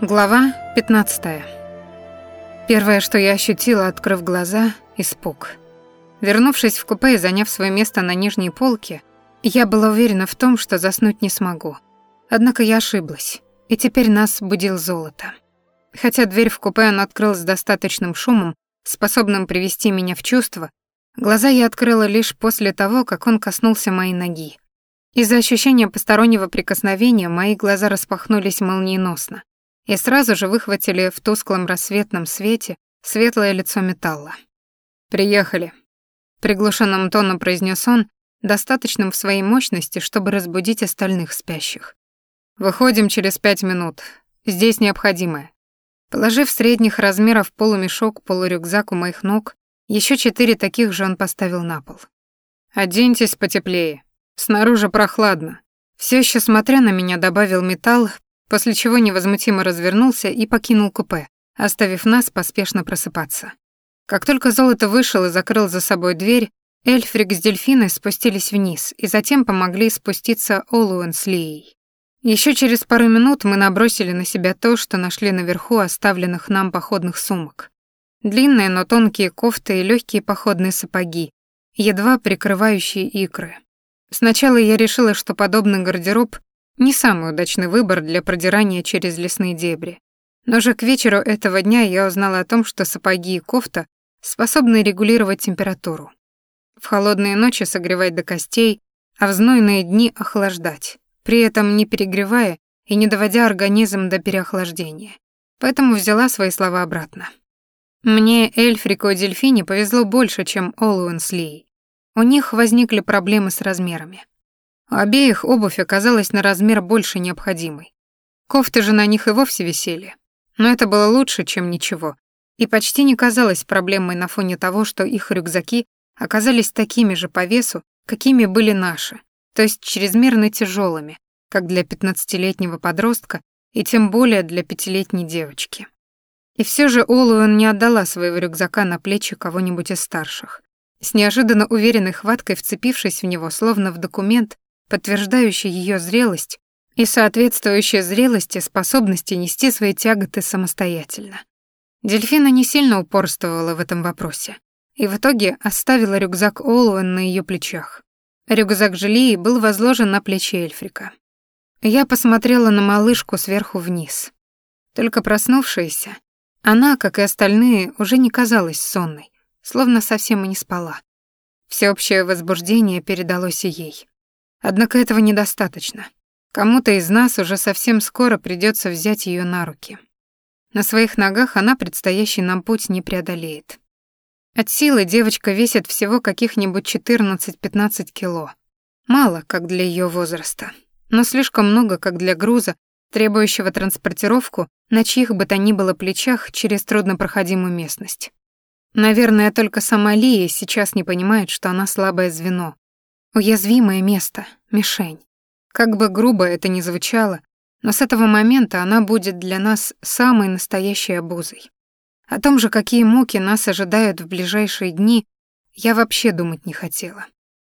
Глава 15. Первое, что я ощутила, открыв глаза — испуг. Вернувшись в купе и заняв свое место на нижней полке, я была уверена в том, что заснуть не смогу. Однако я ошиблась, и теперь нас будил золото. Хотя дверь в купе он открыл с достаточным шумом, способным привести меня в чувство, глаза я открыла лишь после того, как он коснулся моей ноги. Из-за ощущения постороннего прикосновения мои глаза распахнулись молниеносно и сразу же выхватили в тусклом рассветном свете светлое лицо металла. «Приехали», — приглушенным тоном произнес он, достаточным в своей мощности, чтобы разбудить остальных спящих. «Выходим через пять минут. Здесь необходимое». Положив средних размеров полумешок, полурюкзак у моих ног, еще четыре таких же он поставил на пол. «Оденьтесь потеплее. Снаружи прохладно». Все еще смотря на меня, добавил металл, после чего невозмутимо развернулся и покинул купе, оставив нас поспешно просыпаться. Как только золото вышел и закрыл за собой дверь, Эльфрик с дельфиной спустились вниз и затем помогли спуститься Олуэн с Лией. Еще через пару минут мы набросили на себя то, что нашли наверху оставленных нам походных сумок. Длинные, но тонкие кофты и легкие походные сапоги, едва прикрывающие икры. Сначала я решила, что подобный гардероб не самый удачный выбор для продирания через лесные дебри. Но же к вечеру этого дня я узнала о том, что сапоги и кофта способны регулировать температуру. В холодные ночи согревать до костей, а в знойные дни охлаждать, при этом не перегревая и не доводя организм до переохлаждения. Поэтому взяла свои слова обратно. Мне, Эльфрику и Дельфине повезло больше, чем Олуэн с Лией. У них возникли проблемы с размерами. Обеих обувь оказалась на размер больше необходимой. Кофты же на них и вовсе висели. Но это было лучше, чем ничего, и почти не казалось проблемой на фоне того, что их рюкзаки оказались такими же по весу, какими были наши, то есть чрезмерно тяжелыми, как для пятнадцатилетнего подростка и тем более для пятилетней девочки. И все же Олуэн не отдала своего рюкзака на плечи кого-нибудь из старших. С неожиданно уверенной хваткой вцепившись в него, словно в документ, подтверждающий ее зрелость и соответствующая зрелости способности нести свои тяготы самостоятельно. Дельфина не сильно упорствовала в этом вопросе и в итоге оставила рюкзак Олуэн на ее плечах. Рюкзак Желии был возложен на плечи Эльфрика. Я посмотрела на малышку сверху вниз. Только проснувшаяся, она, как и остальные, уже не казалась сонной, словно совсем и не спала. Всеобщее возбуждение передалось и ей. Однако этого недостаточно. Кому-то из нас уже совсем скоро придется взять ее на руки. На своих ногах она предстоящий нам путь не преодолеет. От силы девочка весит всего каких-нибудь 14-15 кило. Мало, как для ее возраста, но слишком много, как для груза, требующего транспортировку на чьих бы то ни было плечах через труднопроходимую местность. Наверное, только сама Лия сейчас не понимает, что она слабое звено, Уязвимое место, мишень. Как бы грубо это ни звучало, но с этого момента она будет для нас самой настоящей обузой. О том же, какие муки нас ожидают в ближайшие дни, я вообще думать не хотела.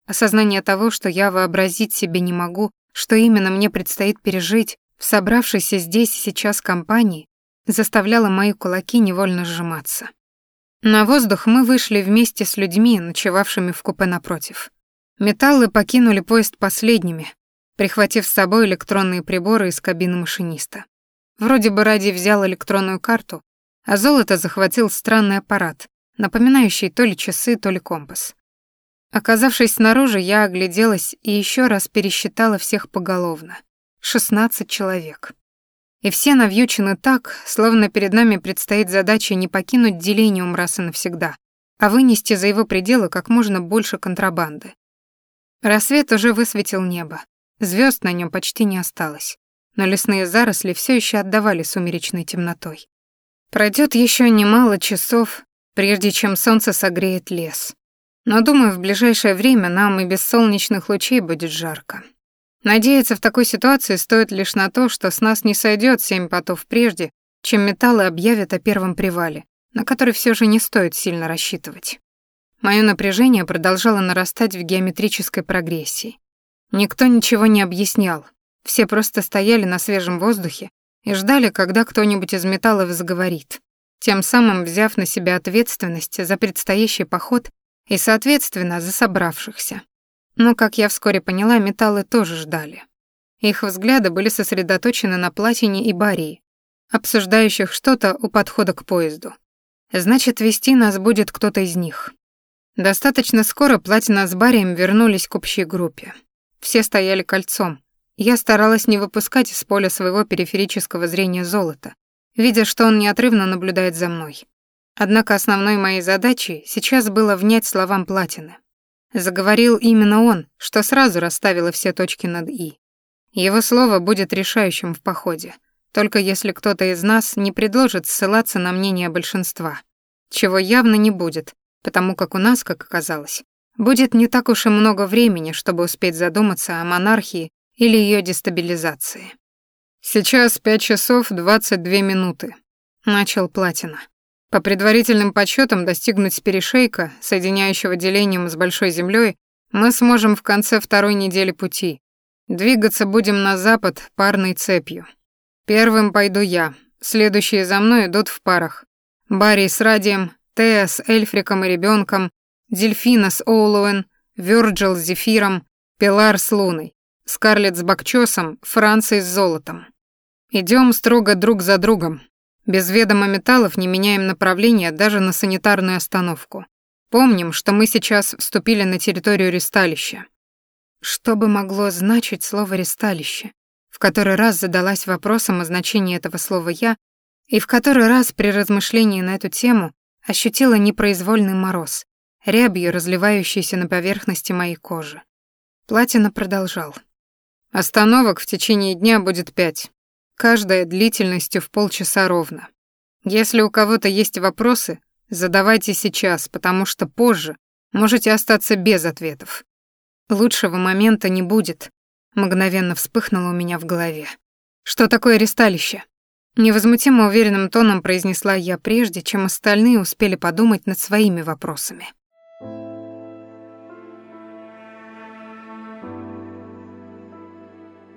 Осознание того, что я вообразить себе не могу, что именно мне предстоит пережить в собравшейся здесь и сейчас компании, заставляло мои кулаки невольно сжиматься. На воздух мы вышли вместе с людьми, ночевавшими в купе напротив. Металлы покинули поезд последними, прихватив с собой электронные приборы из кабины машиниста. Вроде бы Ради взял электронную карту, а золото захватил странный аппарат, напоминающий то ли часы, то ли компас. Оказавшись снаружи, я огляделась и еще раз пересчитала всех поголовно. 16 человек. И все навьючены так, словно перед нами предстоит задача не покинуть делениум раз и навсегда, а вынести за его пределы как можно больше контрабанды. Рассвет уже высветил небо. Звезд на нем почти не осталось, но лесные заросли все еще отдавали сумеречной темнотой. Пройдет еще немало часов, прежде чем солнце согреет лес. Но, думаю, в ближайшее время нам и без солнечных лучей будет жарко. Надеяться в такой ситуации стоит лишь на то, что с нас не сойдет семь потов прежде, чем металлы объявят о первом привале, на который все же не стоит сильно рассчитывать. Мое напряжение продолжало нарастать в геометрической прогрессии. Никто ничего не объяснял. Все просто стояли на свежем воздухе и ждали, когда кто-нибудь из металлов заговорит, тем самым взяв на себя ответственность за предстоящий поход и, соответственно, за собравшихся. Но, как я вскоре поняла, металлы тоже ждали. Их взгляды были сосредоточены на Платине и Барии, обсуждающих что-то у подхода к поезду. Значит, вести нас будет кто-то из них. Достаточно скоро Платина с Барием вернулись к общей группе. Все стояли кольцом. Я старалась не выпускать из поля своего периферического зрения золота, видя, что он неотрывно наблюдает за мной. Однако основной моей задачей сейчас было внять словам Платины. Заговорил именно он, что сразу расставило все точки над «и». Его слово будет решающим в походе, только если кто-то из нас не предложит ссылаться на мнение большинства, чего явно не будет, потому как у нас, как оказалось, будет не так уж и много времени, чтобы успеть задуматься о монархии или ее дестабилизации. «Сейчас пять часов двадцать две минуты», — начал Платина. По предварительным подсчетам достигнуть перешейка, соединяющего делением с Большой Землей, мы сможем в конце второй недели пути. Двигаться будем на запад парной цепью. Первым пойду я, следующие за мной идут в парах. Барри с Радием, Тея с Эльфриком и ребенком, Дельфина с Оулуэн, Вёрджил с Зефиром, Пилар с Луной, Скарлетт с Бакчосом, Франций с Золотом. Идем строго друг за другом. Без ведома металлов не меняем направление даже на санитарную остановку. Помним, что мы сейчас вступили на территорию ресталища. Что бы могло значить слово «ресталище»? В который раз задалась вопросом о значении этого слова я, и в который раз при размышлении на эту тему ощутила непроизвольный мороз, рябью разливающийся на поверхности моей кожи. Платина продолжал. Остановок в течение дня будет пять, каждая длительностью в полчаса ровно. Если у кого-то есть вопросы, задавайте сейчас, потому что позже можете остаться без ответов. Лучшего момента не будет, мгновенно вспыхнуло у меня в голове. Что такое ресталище? Невозмутимо уверенным тоном произнесла я прежде, чем остальные успели подумать над своими вопросами.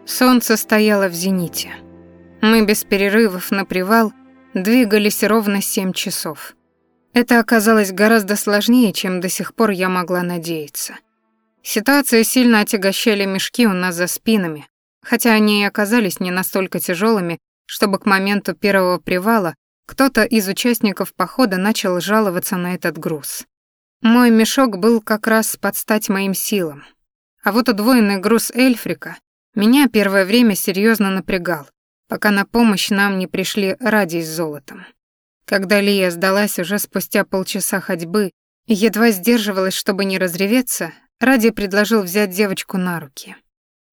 Солнце стояло в зените. Мы без перерывов на привал двигались ровно семь часов. Это оказалось гораздо сложнее, чем до сих пор я могла надеяться. Ситуацию сильно отягощали мешки у нас за спинами, хотя они и оказались не настолько тяжелыми, чтобы к моменту первого привала кто-то из участников похода начал жаловаться на этот груз. Мой мешок был как раз под стать моим силам. А вот удвоенный груз Эльфрика меня первое время серьезно напрягал, пока на помощь нам не пришли Ради с золотом. Когда Лия сдалась уже спустя полчаса ходьбы и едва сдерживалась, чтобы не разреветься, Ради предложил взять девочку на руки.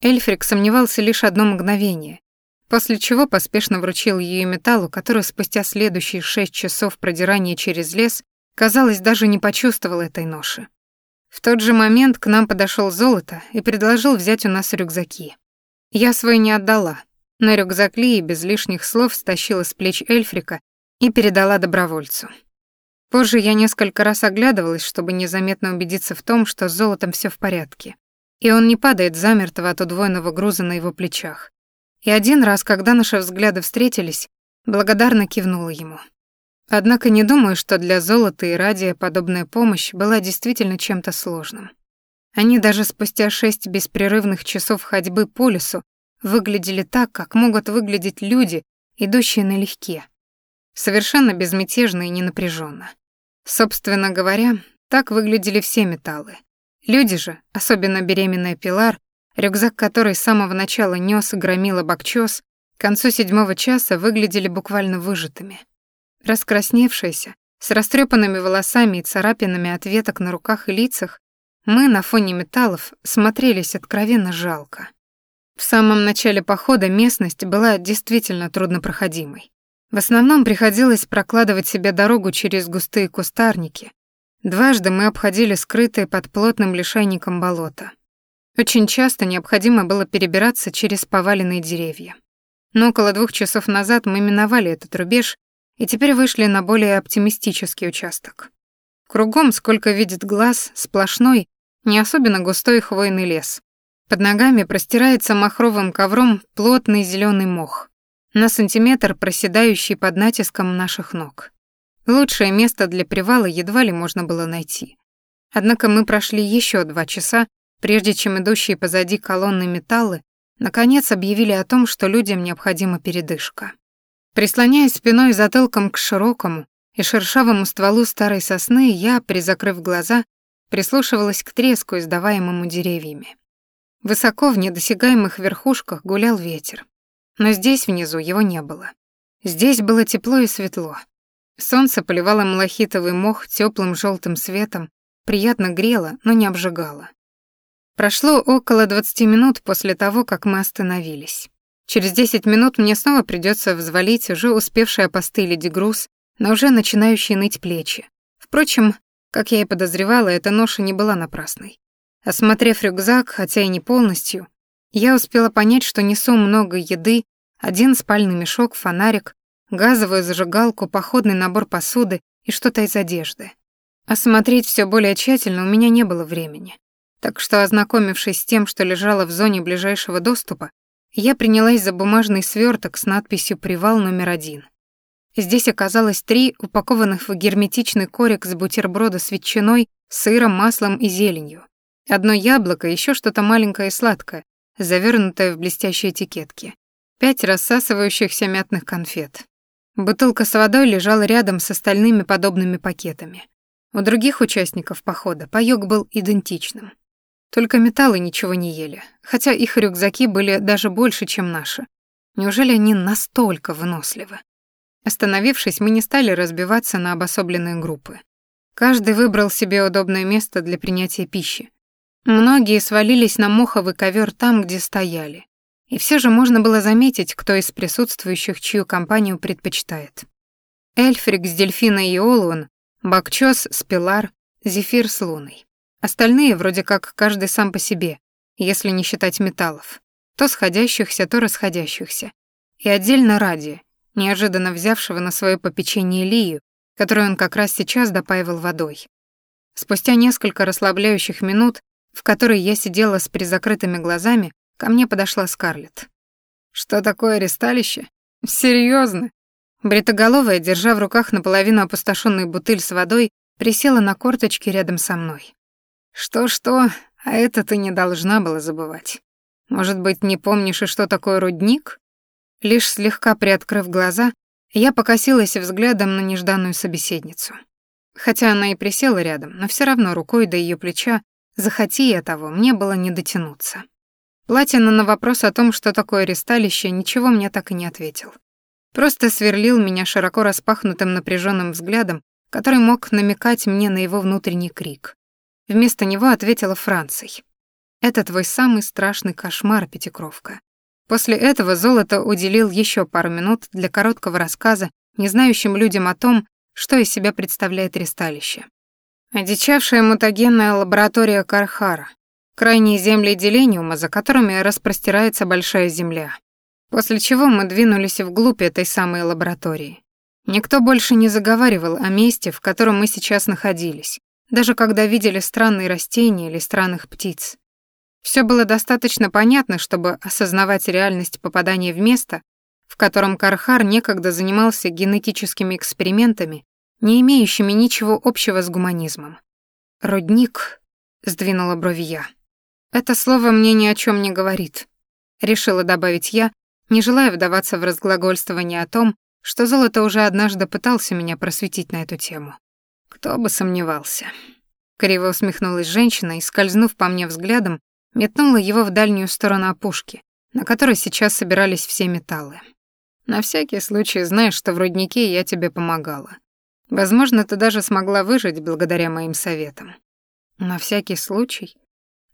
Эльфрик сомневался лишь одно мгновение, после чего поспешно вручил ее металлу, который спустя следующие шесть часов продирания через лес, казалось, даже не почувствовал этой ноши. В тот же момент к нам подошел Золото и предложил взять у нас рюкзаки. Я свой не отдала, но рюкзак Лии без лишних слов стащила с плеч Эльфрика и передала добровольцу. Позже я несколько раз оглядывалась, чтобы незаметно убедиться в том, что с золотом все в порядке, и он не падает замертво от удвоенного груза на его плечах. И один раз, когда наши взгляды встретились, благодарно кивнула ему. Однако не думаю, что для золота и радия подобная помощь была действительно чем-то сложным. Они даже спустя шесть беспрерывных часов ходьбы по лесу выглядели так, как могут выглядеть люди, идущие налегке. Совершенно безмятежно и ненапряженно. Собственно говоря, так выглядели все металлы. Люди же, особенно беременная Пилар, рюкзак которой с самого начала нёс и громила бокчёс, к концу седьмого часа выглядели буквально выжатыми. Раскрасневшиеся, с растрепанными волосами и царапинами от веток на руках и лицах, мы на фоне металлов смотрелись откровенно жалко. В самом начале похода местность была действительно труднопроходимой. В основном приходилось прокладывать себе дорогу через густые кустарники. Дважды мы обходили скрытые под плотным лишайником болото. Очень часто необходимо было перебираться через поваленные деревья. Но около двух часов назад мы миновали этот рубеж и теперь вышли на более оптимистический участок. Кругом, сколько видит глаз, сплошной, не особенно густой хвойный лес. Под ногами простирается махровым ковром плотный зеленый мох. на сантиметр проседающий под натиском наших ног. Лучшее место для привала едва ли можно было найти. Однако мы прошли еще два часа, прежде чем идущие позади колонны металлы наконец объявили о том, что людям необходима передышка. Прислоняясь спиной и затылком к широкому и шершавому стволу старой сосны, я, призакрыв глаза, прислушивалась к треску, издаваемому деревьями. Высоко в недосягаемых верхушках гулял ветер. Но здесь внизу его не было. Здесь было тепло и светло. Солнце поливало малахитовый мох теплым желтым светом, приятно грело, но не обжигало. Прошло около 20 минут после того, как мы остановились. Через 10 минут мне снова придется взвалить уже успевший опостылить груз но уже начинающие ныть плечи. Впрочем, как я и подозревала, эта ноша не была напрасной. Осмотрев рюкзак, хотя и не полностью, я успела понять, что несу много еды, один спальный мешок, фонарик, газовую зажигалку, походный набор посуды и что-то из одежды. Осмотреть все более тщательно у меня не было времени. Так что, ознакомившись с тем, что лежало в зоне ближайшего доступа, я принялась за бумажный сверток с надписью «Привал номер один». Здесь оказалось три упакованных в герметичный корек бутерброда с ветчиной, сыром, маслом и зеленью. Одно яблоко, еще что-то маленькое и сладкое, завернутое в блестящие этикетки. Пять рассасывающихся мятных конфет. Бутылка с водой лежала рядом с остальными подобными пакетами. У других участников похода паёк был идентичным. Только металлы ничего не ели, хотя их рюкзаки были даже больше, чем наши. Неужели они настолько выносливы? Остановившись, мы не стали разбиваться на обособленные группы. Каждый выбрал себе удобное место для принятия пищи. Многие свалились на моховый ковер там, где стояли. И все же можно было заметить, кто из присутствующих чью компанию предпочитает. Эльфрик с Дельфиной и Олуэн, Бакчос с Пилар, Зефир с Луной. Остальные вроде как каждый сам по себе, если не считать металлов. То сходящихся, то расходящихся. И отдельно ради, неожиданно взявшего на свое попечение Лию, которую он как раз сейчас допаивал водой. Спустя несколько расслабляющих минут, в которые я сидела с призакрытыми глазами, ко мне подошла Скарлетт. «Что такое ресталище? Серьезно? Бритоголовая, держа в руках наполовину опустошенную бутыль с водой, присела на корточки рядом со мной. «Что-что, а это ты не должна была забывать. Может быть, не помнишь и что такое рудник?» Лишь слегка приоткрыв глаза, я покосилась взглядом на нежданную собеседницу. Хотя она и присела рядом, но все равно рукой до ее плеча, захоти я того, мне было не дотянуться. Платина на вопрос о том, что такое ресталище, ничего мне так и не ответил. Просто сверлил меня широко распахнутым напряженным взглядом, который мог намекать мне на его внутренний крик. Вместо него ответила Франций. «Это твой самый страшный кошмар, Пятикровка. После этого Золото уделил еще пару минут для короткого рассказа не знающим людям о том, что из себя представляет ресталище. Одичавшая мутагенная лаборатория Кархара, крайние земли Делениума, за которыми распростирается большая земля. После чего мы двинулись вглубь этой самой лаборатории. Никто больше не заговаривал о месте, в котором мы сейчас находились, даже когда видели странные растения или странных птиц. Все было достаточно понятно, чтобы осознавать реальность попадания в место, в котором Кархар некогда занимался генетическими экспериментами, не имеющими ничего общего с гуманизмом. «Родник», — сдвинула брови я. «Это слово мне ни о чем не говорит», — решила добавить я, не желая вдаваться в разглагольствование о том, что золото уже однажды пытался меня просветить на эту тему. Кто бы сомневался. Криво усмехнулась женщина и, скользнув по мне взглядом, метнула его в дальнюю сторону опушки, на которой сейчас собирались все металлы. На всякий случай знаешь, что в руднике я тебе помогала. Возможно, ты даже смогла выжить благодаря моим советам. На всякий случай?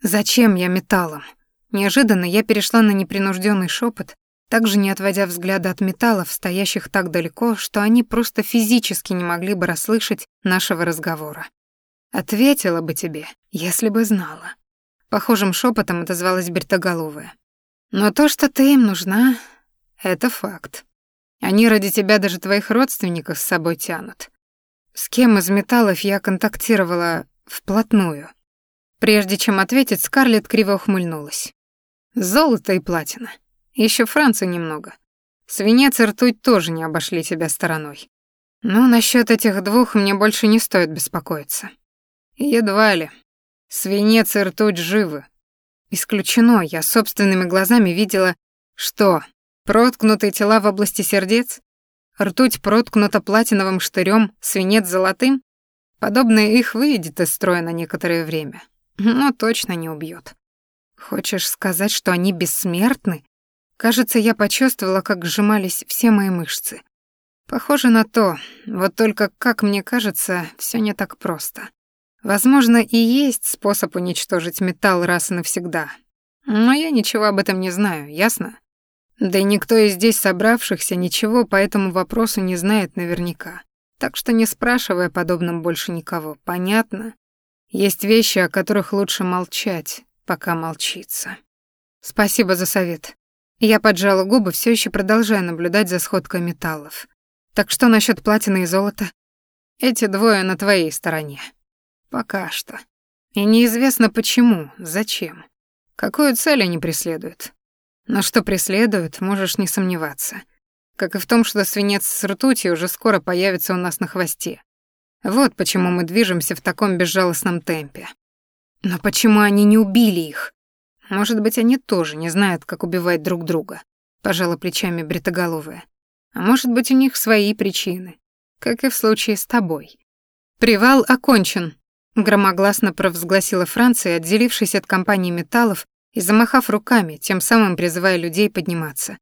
Зачем я металлом? Неожиданно я перешла на непринужденный шепот, также не отводя взгляда от металлов, стоящих так далеко, что они просто физически не могли бы расслышать нашего разговора. Ответила бы тебе, если бы знала. Похожим шепотом отозвалась Бертоголовая. Но то, что ты им нужна, это факт. Они ради тебя даже твоих родственников с собой тянут. С кем из металлов я контактировала вплотную? Прежде чем ответить, Скарлетт криво ухмыльнулась. Золото и платина. Еще Франции немного. Свинец и ртуть тоже не обошли тебя стороной. Но насчет этих двух мне больше не стоит беспокоиться. Едва ли. Свинец и ртуть живы. Исключено, я собственными глазами видела, что проткнутые тела в области сердец, ртуть проткнута платиновым штырем, свинец золотым. Подобное их выведет из строя на некоторое время, но точно не убьет. Хочешь сказать, что они бессмертны? Кажется, я почувствовала, как сжимались все мои мышцы. Похоже на то, вот только, как мне кажется, все не так просто. Возможно, и есть способ уничтожить металл раз и навсегда. Но я ничего об этом не знаю, ясно? Да и никто из здесь собравшихся ничего по этому вопросу не знает наверняка. Так что не спрашивай о подобном больше никого, понятно? Есть вещи, о которых лучше молчать, пока молчится. Спасибо за совет. Я поджала губы, все еще продолжая наблюдать за сходкой металлов. Так что насчет платины и золота? Эти двое на твоей стороне. Пока что. И неизвестно почему, зачем. Какую цель они преследуют. Но что преследуют, можешь не сомневаться. Как и в том, что свинец с ртутью уже скоро появится у нас на хвосте. Вот почему мы движемся в таком безжалостном темпе. Но почему они не убили их? Может быть, они тоже не знают, как убивать друг друга, пожала плечами бритоголовая. А может быть, у них свои причины, как и в случае с тобой. Привал окончен, громогласно провозгласила Франция, отделившись от компании металлов и замахав руками, тем самым призывая людей подниматься.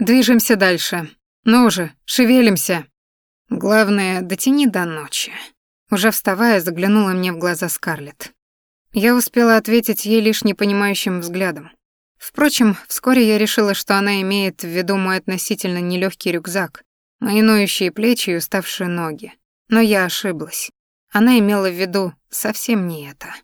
Движемся дальше. Ну же, шевелимся. Главное, дотяни до ночи. Уже вставая, заглянула мне в глаза Скарлетт. Я успела ответить ей лишь непонимающим взглядом. Впрочем, вскоре я решила, что она имеет в виду мой относительно нелегкий рюкзак, мои ноющие плечи и уставшие ноги. Но я ошиблась. Она имела в виду совсем не это.